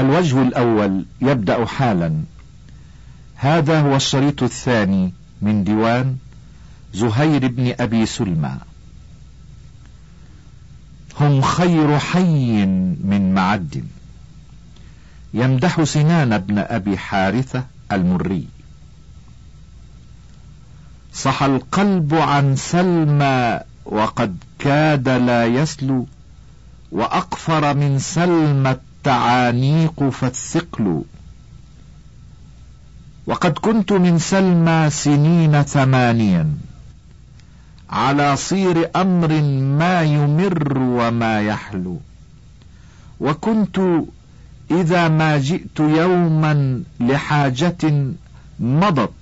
الوجه الأول يبدأ حالا. هذا هو الشريط الثاني من ديوان زهير بن أبي سلمى. هم خير حي من معد. يمدح سنان بن أبي حارثة المري. صح القلب عن سلمى وقد كاد لا يسلو وأقفر من سلمى التعانيق فالثقل. وقد كنت من سلمى سنين ثمانيا. على صير أمر ما يمر وما يحلو. وكنت إذا ما جئت يوما لحاجة مضت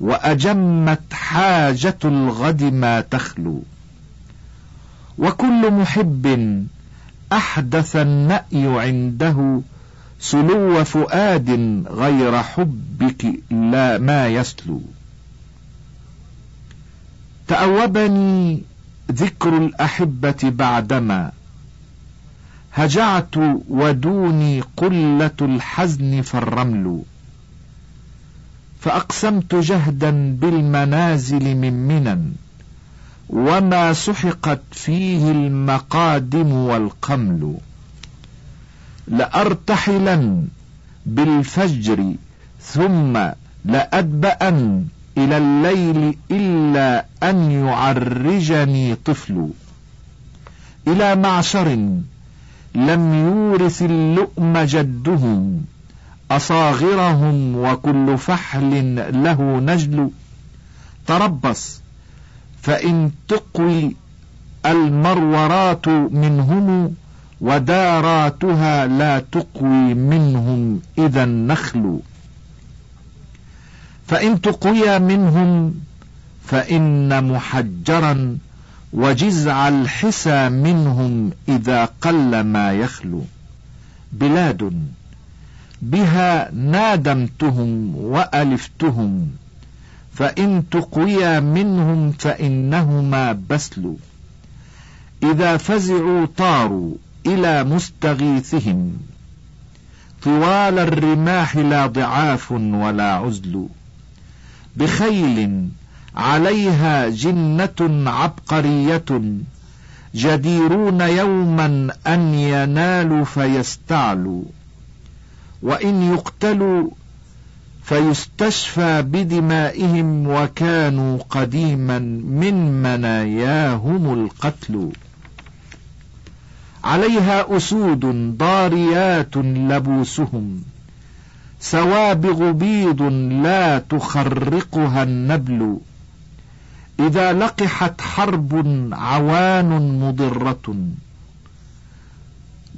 وأجمت حاجة الغد ما تخلو. وكل محب أحدث النأي عنده سلو فؤاد غير حبك لا ما يسلو. تأوبني ذكر الأحبة بعدما. هجعت ودوني قلة الحزن فالرمل. فأقسمت جهدا بالمنازل من منن. وما سحقت فيه المقادم والقمل. لأرتحلن بالفجر ثم لأدبأن إلى الليل إلا أن يعرجني طفل. إلى معشر لم يورث اللؤم جدهم أصاغرهم وكل فحل له نجل. تربص فإن تقوي المرورات منهم وداراتها لا تقوي منهم إذا النخل. فإن تقوي منهم فإن محجرا وجزع الحسى منهم إذا قل ما يخلو بلاد بها نادمتهم وألفتهم. فإن تقويا منهم فإنهما بسل. إذا فزعوا طاروا إلى مستغيثهم. طوال الرماح لا ضعاف ولا عزل. بخيل عليها جنة عبقرية. جديرون يوما أن ينالوا فيستعلوا. وإن يقتلوا فيستشفى بدمائهم وكانوا قديما من مناياهم القتل. عليها أسود ضاريات لبوسهم سوابغ بيض لا تخرقها النبل. إذا لقحت حرب عوان مضرة.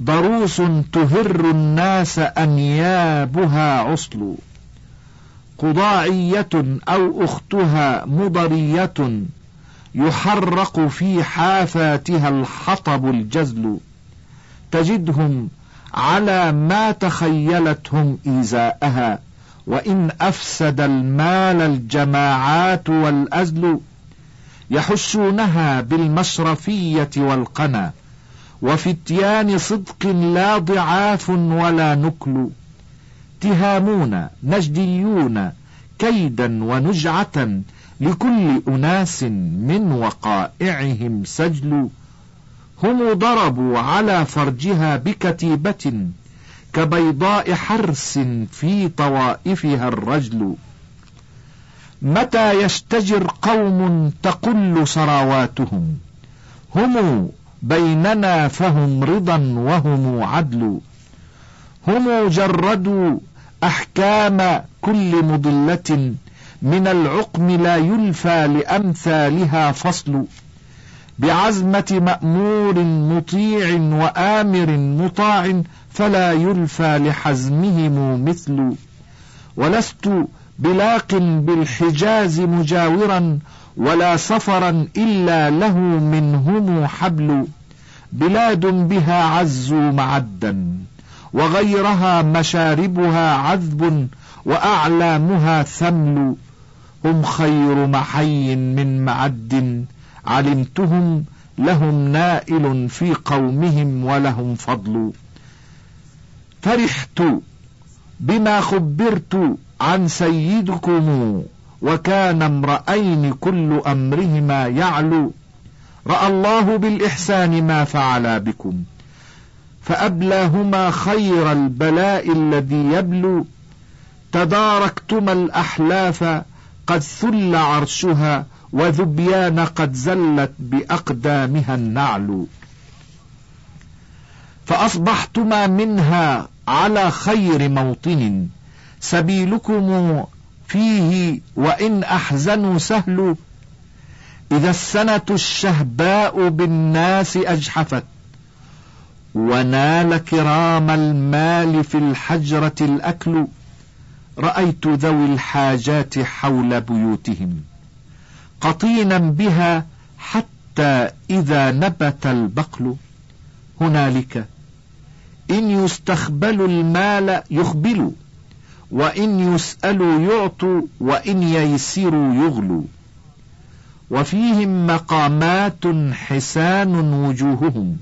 ضروس تهر الناس أنيابها عصل. قضاعية أو أختها مضرية يحرق في حافاتها الحطب الجزل. تجدهم على ما تخيلتهم إيذاءها وإن أفسد المال الجماعات والأزل يحشونها بالمشرفية والقنا. وفتيان صدق لا ضعاف ولا نكل. تهامون نجديون كيدا ونجعة لكل أناس من وقائعهم سجل. هم ضربوا على فرجها بكتيبة كبيضاء حرس في طوائفها الرجل. متى يشتجر قوم تقل سراواتهم هم بيننا فهم رضا وهم عدل. هم جردوا أحكام كل مضلة من العقم لا يلفى لأمثالها فصل. بعزمة مأمور مطيع وآمر مطاع فلا يلفى لحزمهم مثل. ولست بلاق بالحجاز مجاورا ولا سفرا إلا له منهم حبل. بلاد بها عزوا معدا. وغيرها مشاربها عذب وأعلامها ثمل. هم خير محي من معد علمتهم لهم نائل في قومهم ولهم فضل. فرحت بما خبرت عن سيدكم وكان امرأين كل أمرهما يعلو. رأى الله بالإحسان ما فعلا بكم. فأبلاهما خير البلاء الذي يبلو. تداركتما الأحلاف قد ثل عرشها وذبيان قد زلت بأقدامها النعل فأصبحتما منها على خير موطن. سبيلكم فيه وإن أحزنوا سهل إذا السنة الشهباء بالناس أجحفت. ونال كرام المال في الحجرة الأكل. رأيت ذوي الحاجات حول بيوتهم. قطينا بها حتى إذا نبت البقل. هنالك. إن يستخبلوا المال يخبلوا وإن يسألوا يعطوا وإن ييسروا يغلوا وفيهم مقامات حسان وجوههم.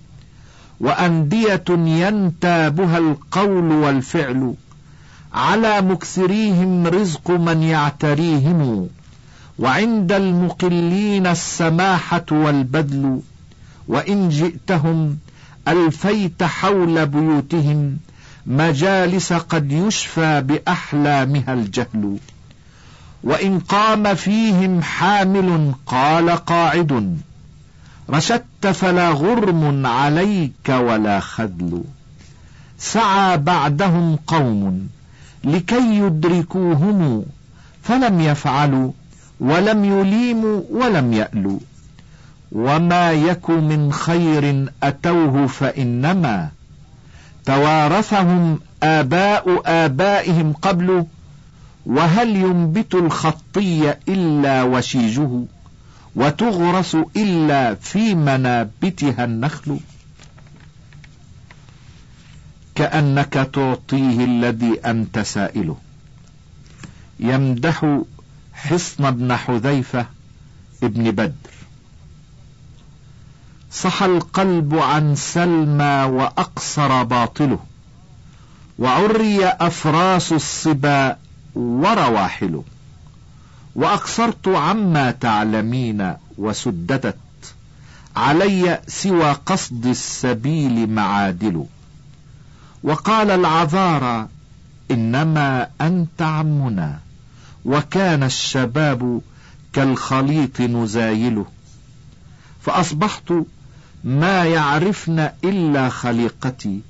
وأندية ينتابها القول والفعل. على مكثريهم رزق من يعتريهم. وعند المقلين السماحة والبذل. وإن جئتهم ألفيت حول بيوتهم. مجالس قد يشفى بأحلامها الجهل. وإن قام فيهم حامل قال قاعد. رشدت فلا غرم عليك ولا خذل سعى بعدهم قوم لكي يدركوهم فلم يفعلوا ولم يليموا ولم يألوا. وما يك من خير أتوه فإنما توارثهم آباء آبائهم قبل وهل ينبت الخطي إلا وشيجه. وتغرس إلا في منابتها النخل. كأنك تعطيه الذي أنت سائله. يمدح حصن بن حذيفة ابن بدر. صحى القلب عن سلمى وأقصر باطله. وعري أفراس الصبا ورواحله. وأقصرت عما تعلمين وسددت. علي سوى قصد السبيل معادل. وقال العذارى إنما أنت عمنا. وكان الشباب كالخليط نزايله. فأصبحت ما يعرفن إلا خليقتي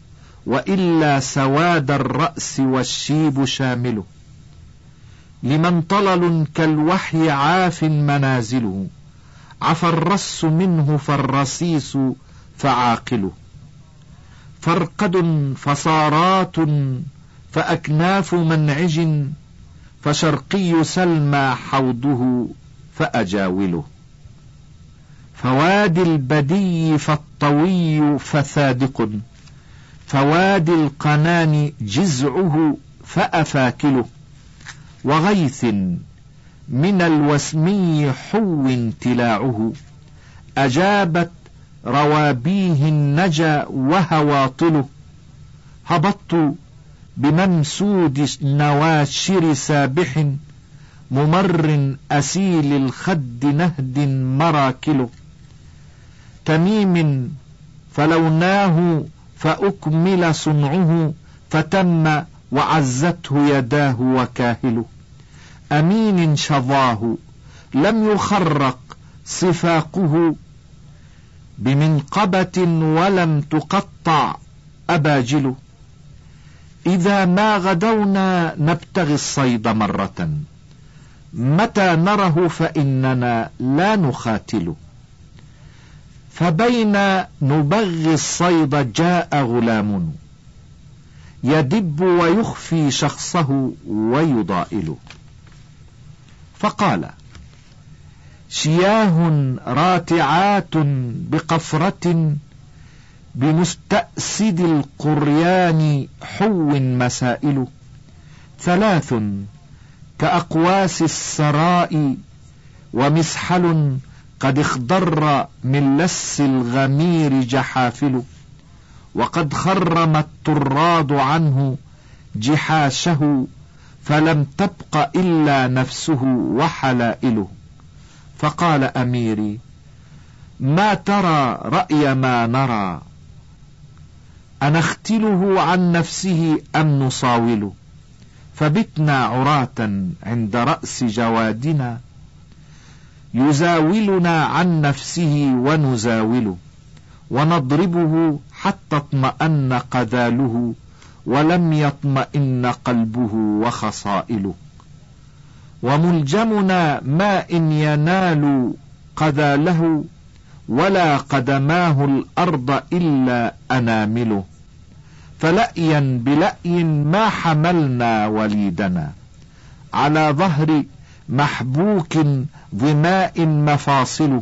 وإلا سواد الرأس والشيب شامله. لمن طلل كالوحي عاف منازله. عفى الرس منه فالرسيس فعاقله. فرقد فصارات فأكناف منعج فشرقي سلمى حوضه فأجاوله. فوادي البدي فالطوي فثادق فوادي القنان جزعه فأفاكله. وغيث من الوسمي حو تلاعه أجابت روابيه النجا وهواطله هبطت بممسود نواشر سابح. ممر أسيل الخد نهد مراكله تميم فلوناه فأكمل صنعه فتم وعزته يداه وكاهله أمين شظاه لم يخرق صفاقه بمنقبة ولم تقطع أباجله. إذا ما غدونا نبتغي الصيد مرة متى نره فإننا لا نخاتله. فبين نبغي الصيد جاء غلام يدب ويخفي شخصه ويضائله. فقال شياه راتعات بقفرة بمستأسد القريان حو مسائل ثلاث كأقواس السراء ومسحل قد اخضر من لس الغمير جحافل وقد خرم الطراد عنه جحاشه فلم تبق إلا نفسه وحلائله. فقال أميري ما ترى رأي ما نرى؟ أنختله عن نفسه أم نصاوله؟ فبتنا عراة عند رأس جوادنا. يزاولنا عن نفسه ونزاوله ونضربه حتى اطمأن قذاله. ولم يطمئن قلبه وخصائله. وملجمنا ما إن ينال قذاله ولا قدماه الأرض إلا أنامله. فلأيا بلأي ما حملنا وليدنا. على ظهر محبوك ظماء مفاصل.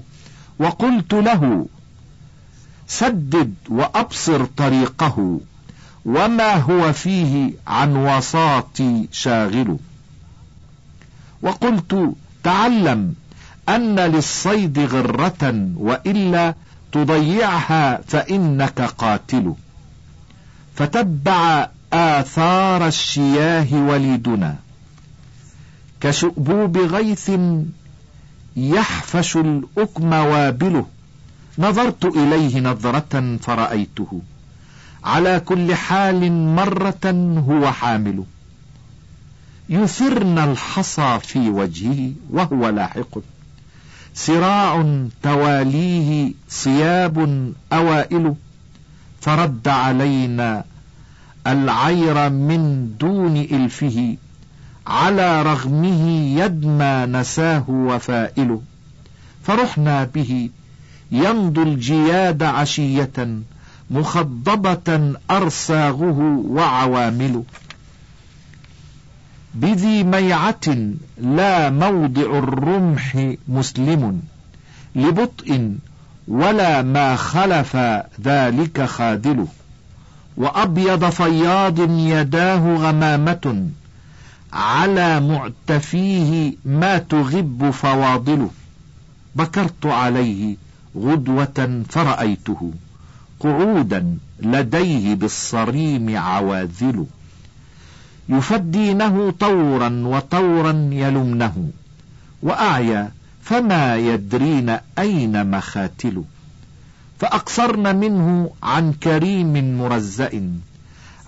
وقلت له سدد وأبصر طريقه. وما هو فيه عن وساط شاغل. وقلت تعلم أن للصيد غرة وإلا تضيعها فإنك قاتل. فتبع آثار الشياه وليدنا. كشؤبوب غيث يحفش الأكم وابله. نظرت إليه نظرة فرأيته. على كل حال مرة هو حامل. يثرن الحصى في وجهه وهو لاحق. سراع تواليه صياب أوائل. فرد علينا العير من دون إلفه. على رغمه يدمى نساه وفائل. فرحنا به. يمضي الجياد عشية. مخضبة أرساغه وعوامل بذي ميعة لا موضع الرمح مسلم لبطء ولا ما خلف ذلك خاذل وأبيض فياض يداه غمامة على معتفيه ما تغب فواضله. بكرت عليه غدوة فرأيته. قعودا لديه بالصريم عواذل يفدينه طورا وطورا يلمنه. وأعيا فما يدرين أين مخاتل فأقصرن منه عن كريم مرزأ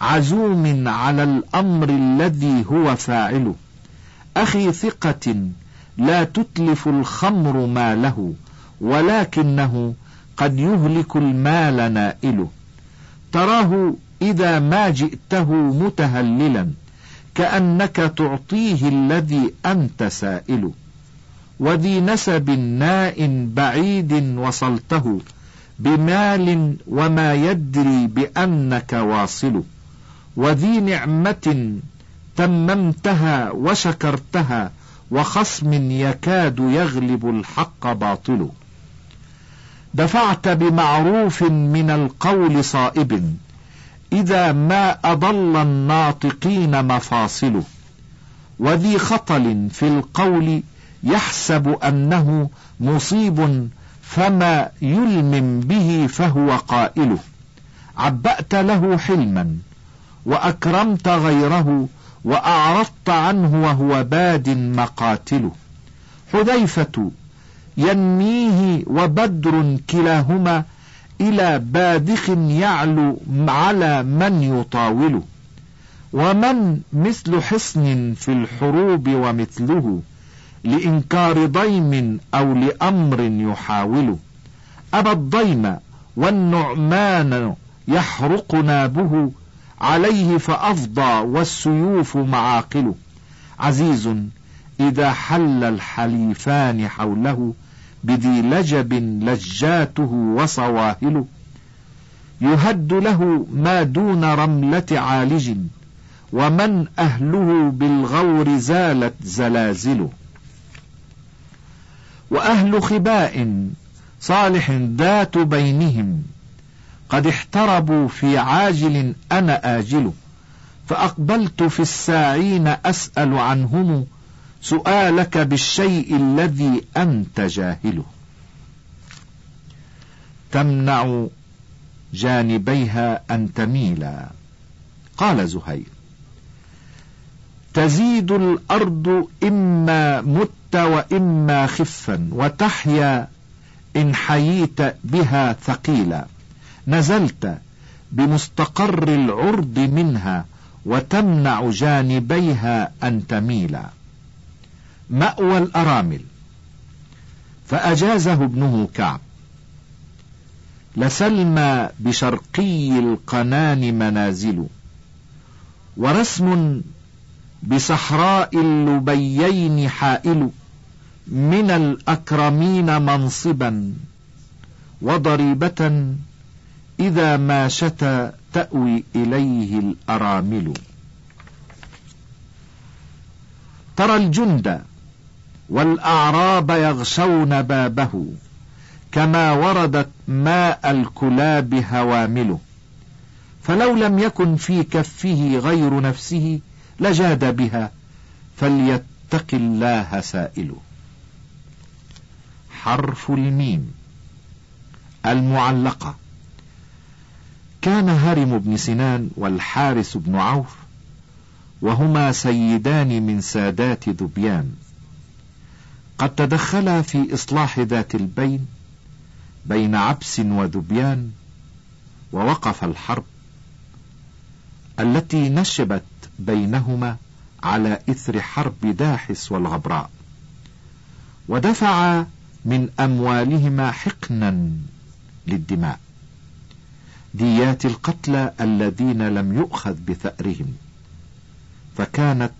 عزوم على الأمر الذي هو فاعله. أخي ثقة لا تتلف الخمر ماله ولكنه قد يهلك المال نائله. تراه إذا ما جئته متهللا كأنك تعطيه الذي أنت سائله وذي نسب ناء بعيد وصلته بمال وما يدري بأنك واصل. وذي نعمة تممتها وشكرتها وخصم يكاد يغلب الحق باطل. دفعت بمعروف من القول صائب. إذا ما أضل الناطقين مفاصله. وذي خطل في القول يحسب أنه مصيب فما يلمم به فهو قائله عبأت له حلما وأكرمت غيره وأعرضت عنه وهو باد مقاتله. حذيفة ينميه وبدر كلاهما إلى بادخ يعلو على من يطاوله ومن مثل حصن في الحروب ومثله لإنكار ضيم أو لأمر يحاوله أبى الضيم والنعمان يحرق نابه عليه فأفضى والسيوف معاقله عزيز إذا حل الحليفان حوله بذي لجب لجاته وصواهله. يهد له ما دون رملة عالج ومن أهله بالغور زالت زلازله. وأهل خباء صالح ذات بينهم قد احتربوا في عاجل أنا آجل فأقبلت في الساعين أسأل عنهم سؤالك بالشيء الذي أنت جاهله. تمنع جانبيها أن تميلا قال زهير. تزيد الأرض إما مت وإما خفا وتحيا إن حييت بها ثقيلا. نزلت بمستقر العرض منها وتمنع جانبيها أن تميلا. مأوى الأرامل. فأجازه ابنه كعب. لسلمى بشرقي القنان منازل. ورسم بصحراء اللبيين حائل. من الأكرمين منصبا. وضريبة إذا ما شتى تأوي إليه الأرامل. ترى الجند والأعراب يغشون بابه كما وردت ماء الكلاب هوامله. فلو لم يكن في كفه غير نفسه لجاد بها فليتق الله سائله. حرف الميم المعلقة. كان هرم بن سنان والحارث بن عوف وهما سيدان من سادات ذبيان. قد تدخلا في إصلاح ذات البين بين عبس وذبيان ووقف الحرب التي نشبت بينهما على إثر حرب داحس والغبراء ودفع من أموالهما حقنا للدماء. ديات القتلى الذين لم يؤخذ بثأرهم فكانت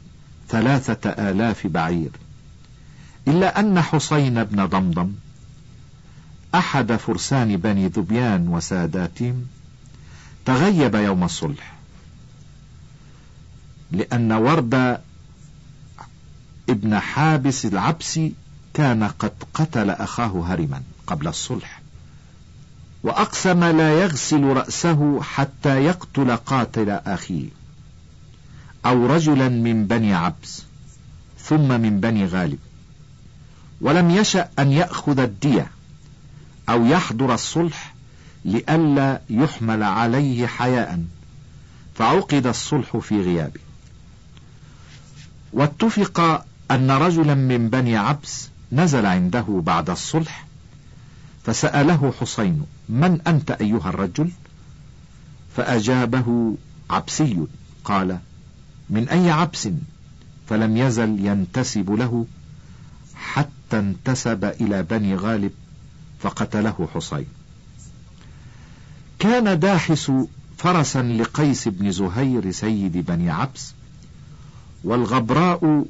ثلاثة آلاف بعير. إلا أن حسين بن ضمضم أحد فرسان بني ذبيان وساداتهم تغيب يوم الصلح لأن ورد ابن حابس العبسي كان قد قتل أخاه هرما قبل الصلح وأقسم لا يغسل رأسه حتى يقتل قاتل أخيه أو رجلا من بني عبس ثم من بني غالب. ولم يشأ أن يأخذ الدية أو يحضر الصلح لئلا يحمل عليه حياء فعقد الصلح في غيابه. واتفق أن رجلا من بني عبس نزل عنده بعد الصلح فسأله حسين من أنت أيها الرجل؟ فأجابه عبسي. قال من أي عبس؟ فلم يزل ينتسب له حتى انتسب إلى بني غالب فقتله حسين كان داحس فرسا لقيس بن زهير سيد بني عبس والغبراء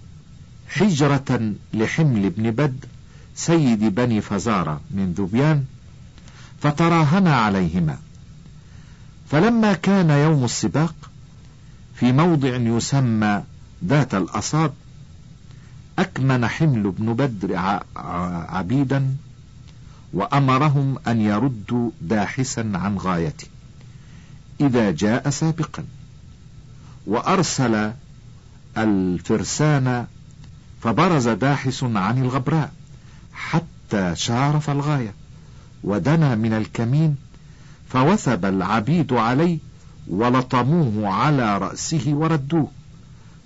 حجرة لحمل بن بدر سيد بني فزارة من ذبيان فتراهنا عليهما. فلما كان يوم السباق في موضع يسمى ذات الأصاب أكمن حمل بن بدر عبيدا وأمرهم أن يردوا داحسا عن غايته إذا جاء سابقا وأرسل الفرسان فبرز داحس عن الغبراء حتى شارف الغاية ودنا من الكمين فوثب العبيد عليه ولطموه على رأسه وردوه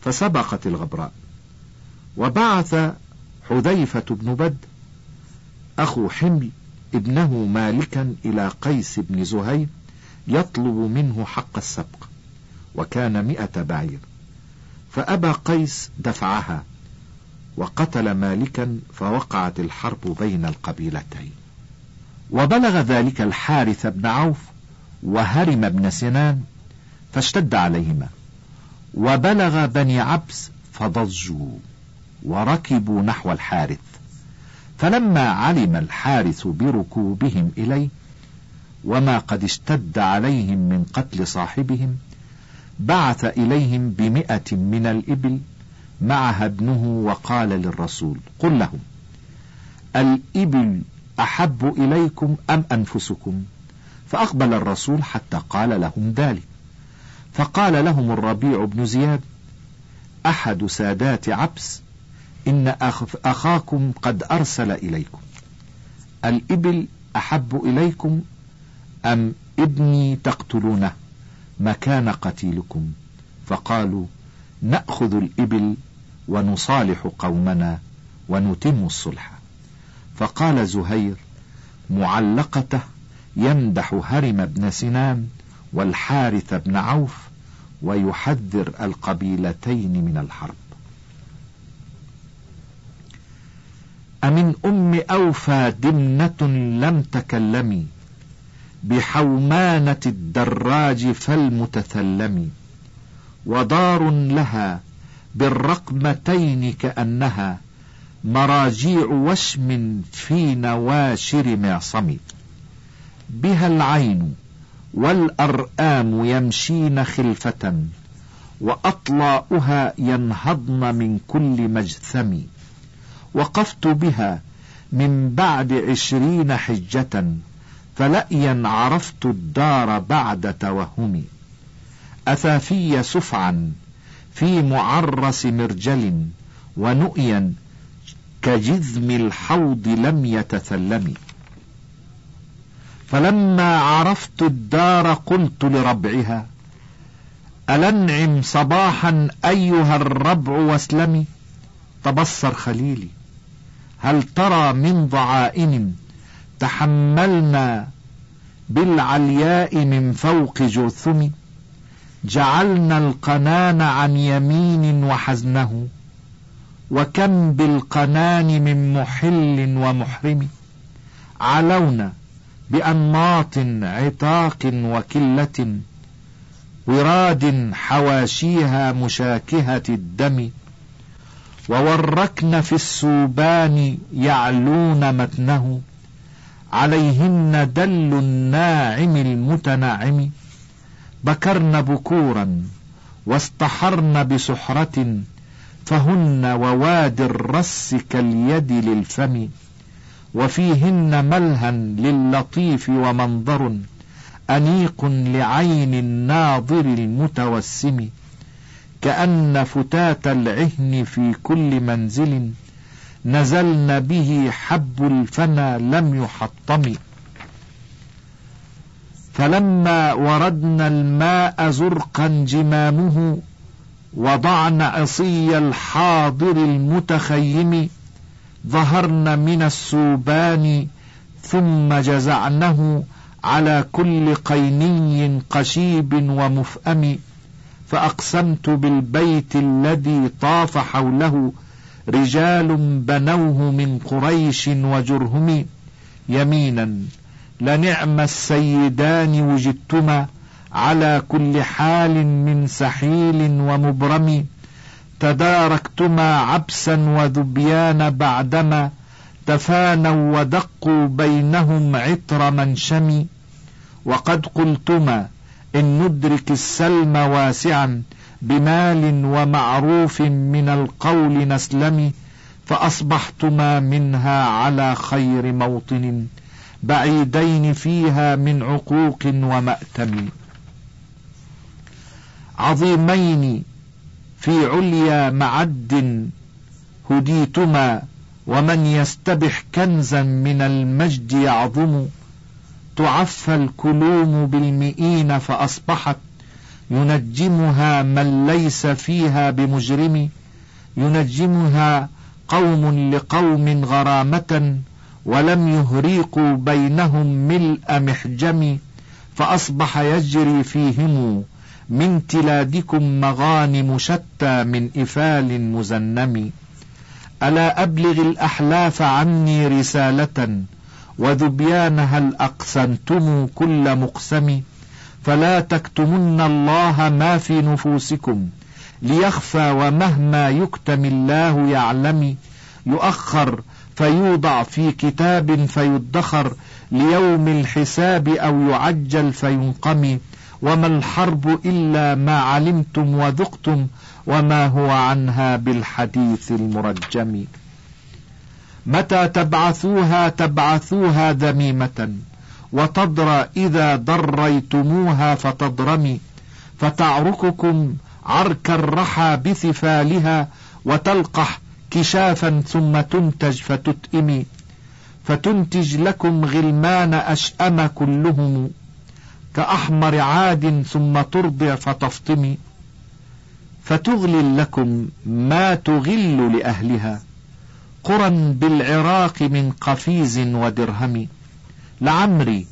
فسبقت الغبراء وبعث حذيفة بن بد أخو حمل ابنه مالكا إلى قيس بن زهير يطلب منه حق السبق وكان مئة بعير. فأبى قيس دفعها وقتل مالكا فوقعت الحرب بين القبيلتين. وبلغ ذلك الحارث بن عوف وهرم بن سنان فاشتد عليهما. وبلغ بني عبس فضجوا وركبوا نحو الحارث. فلما علم الحارث بركوبهم إليه وما قد اشتد عليهم من قتل صاحبهم بعث إليهم بمئة من الإبل معها ابنه وقال للرسول قل لهم الإبل أحب إليكم أم أنفسكم؟ فأقبل الرسول حتى قال لهم ذلك. فقال لهم الربيع بن زياد أحد سادات عبس إن أخاكم قد أرسل إليكم. الإبل أحب إليكم أم ابني تقتلونه؟ مكان قتيلكم. فقالوا نأخذ الإبل ونصالح قومنا ونتم الصلح. فقال زهير معلقته يمدح هرم بن سنان والحارث بن عوف ويحذر القبيلتين من الحرب. أمن أم أوفى دمنة لم تكلمي بحومانة الدراج فالمتثلم ودار لها بالرقمتين كأنها مراجيع وشم في نواشر معصم. بها العين والأرآم يمشين خلفة وأطلاؤها ينهضن من كل مجثم. وقفت بها من بعد عشرين حجة فلأيا عرفت الدار بعد توهمي. أثافي سفعا في معرس مرجل ونؤيا كجذم الحوض لم يتثلم فلما عرفت الدار قلت لربعها ألنعم صباحا أيها الربع واسلمي؟ تبصر خليلي. هل ترى من ضعائن تحملنا بالعلياء من فوق جرثم جعلنا القنان عن يمين وحزنه وكم بالقنان من محل ومحرم؟ علونا بأنماط عتاق وكلة وراد حواشيها مشاكهة الدم. ووركن في السوبان يعلون متنه عليهن دل الناعم المتناعم بكرن بكورا واستحرن بسحرة فهن وواد الرس كاليد للفم وفيهن ملها للطيف ومنظر أنيق لعين الناظر المتوسم كأن فتات العهن في كل منزل نزلن به حب الفنا لم يحطم. فلما وردنا الماء زرقا جمامه وضعن عصي الحاضر المتخيم ظهرن من السوبان ثم جزعنه على كل قيني قشيب ومفأم. فأقسمت بالبيت الذي طاف حوله رجال بنوه من قريش وجرهم يمينا. لنعم السيدان وجدتما على كل حال من سحيل ومبرم. تداركتما عبسا وذبيان بعدما تفانوا ودقوا بينهم عطر منشم. وقد قلتما إن ندرك السلم واسعا بمال ومعروف من القول نسلم فأصبحتما منها على خير موطن بعيدين فيها من عقوق ومأتم عظيمين في عليا معد هديتما ومن يستبح كنزا من المجد يعظم. تعفى الكلوم بالمئين فأصبحت ينجمها من ليس فيها بمجرم ينجمها قوم لقوم غرامة ولم يهريقوا بينهم ملء محجم فأصبح يجري فيهم من تلادكم مغانم شتى من إفال مزنم. ألا أبلغ الأحلاف عني رسالة؟ وذبيان هل أقسمتم كل مقسم فلا تكتمن الله ما في نفوسكم ليخفى ومهما يكتم الله يعلم يؤخر فيوضع في كتاب فيدخر ليوم الحساب أو يعجل فينقم وما الحرب إلا ما علمتم وذقتم وما هو عنها بالحديث المرجم متى تبعثوها تبعثوها ذميمة وتضرى إذا ضريتموها فتضرمي فتعرككم عرك الرحى بثفالها وتلقح كشافا ثم تنتج فتتئمي فتنتج لكم غلمان أشأم كلهم كأحمر عاد ثم ترضع فتفطمي فتغلل لكم ما تغل لأهلها. قرى بالعراق من قفيز ودرهم. لعمري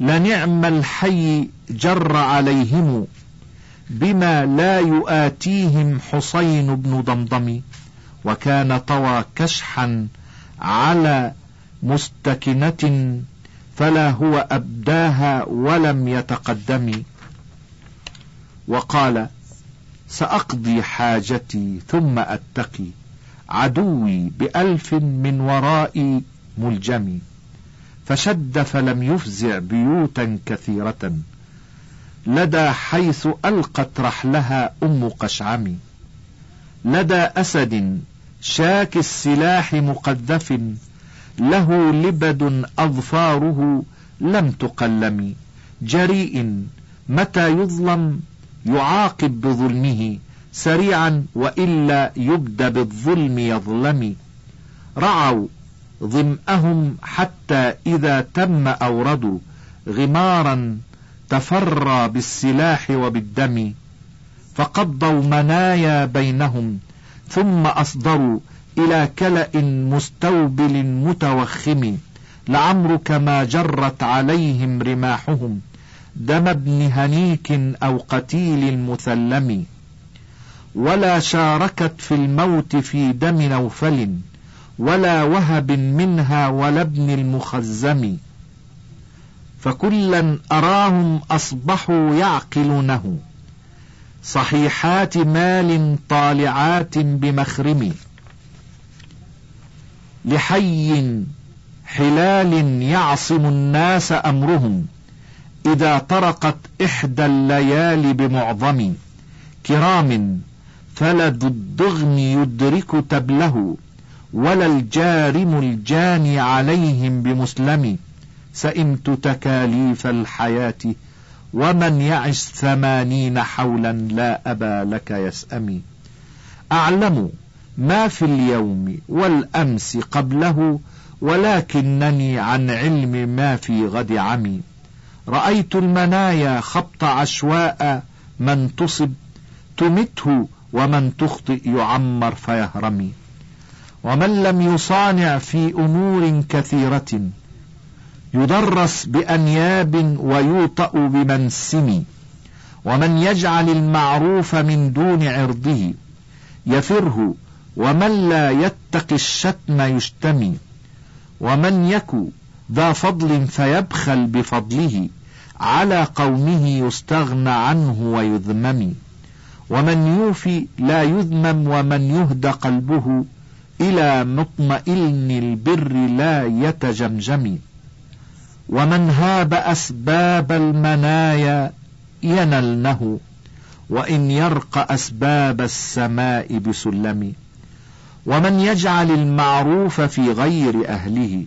لنعم الحي جر عليهم بما لا يؤاتيهم حسين بن ضمضم وكان طوى كشحا على مستكنة فلا هو أبداها ولم يتقدم. وقال سأقضي حاجتي ثم أتقي. عدوي بألف من ورائي ملجم فشد فلم يفزع بيوتا كثيرة. لدى حيث ألقت رحلها أم قشعم لدى أسد شاك السلاح مقذف. له لبد أظفاره لم تقلم. جريء متى يظلم يعاقب بظلمه. سريعا وإلا يبدى بالظلم يظلم. رعوا ظمأهم حتى إذا تم أوردوا غمارا تفرى بالسلاح وبالدم. فقضوا منايا بينهم ثم أصدروا إلى كلأ مستوبل متوخم. لعمرك ما جرت عليهم رماحهم. دم ابن هنيك أو قتيل مثلم ولا شاركت في الموت في دم نوفل ولا وهب منها ولا ابن المخزم. فكلا أراهم أصبحوا يعقلونه. صحيحات مال طالعات بمخرم. لحي حلال يعصم الناس أمرهم إذا طرقت إحدى الليالي بمعظم. كرام فلد الضغن يدرك تبله ولا الجارم الجاني عليهم بمسلم. سئمت تكاليف الحياة ومن يعش ثمانين حولا لا أبا لك يسأمي أعلم ما في اليوم والأمس قبله ولكنني عن علم ما في غد عمي رأيت المنايا خبط عشواء من تصب تمته ومن تخطئ يعمر فيهرمي. ومن لم يصانع في أمور كثيرة يدرس بأنياب ويوطأ بمنسم. ومن يجعل المعروف من دون عرضه يفره. ومن لا يتق الشتم يشتمي. ومن يك ذا فضل فيبخل بفضله على قومه يستغنى عنه ويذمم ومن يوفي لا يذمم ومن يهدى قلبه إلى مطمئن البر لا يتجمجم. ومن هاب أسباب المنايا ينلنه وإن يرق أسباب السماء بسلم. ومن يجعل المعروف في غير أهله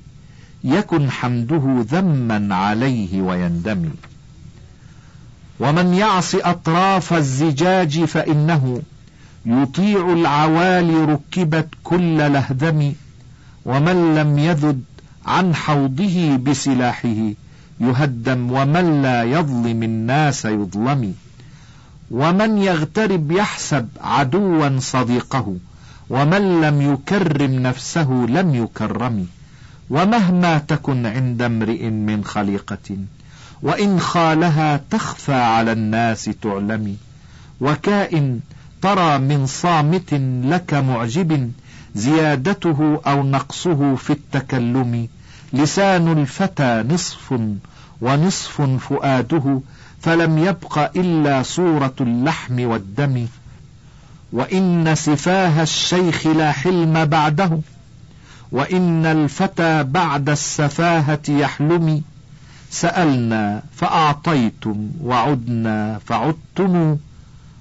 يكن حمده ذما عليه ويندم. ومن يعص أطراف الزجاج فإنه يطيع العوالي ركبت كل لهدم ومن لم يذد عن حوضه بسلاحه يهدم ومن لا يظلم الناس يظلم. ومن يغترب يحسب عدوا صديقه ومن لم يكرم نفسه لم يكرم. ومهما تكن عند امرئ من خليقة. وإن خالها تخفى على الناس تعلم. وكائن ترى من صامت لك معجب زيادته أو نقصه في التكلم. لسان الفتى نصف ونصف فؤاده فلم يبق إلا صورة اللحم والدم. وإن سفاه الشيخ لا حلم بعده وإن الفتى بعد السفاهة يحلم. سألنا فأعطيتم وعدنا فعدتم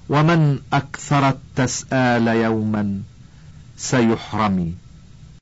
ومن أكثر التسآل يوما سيحرم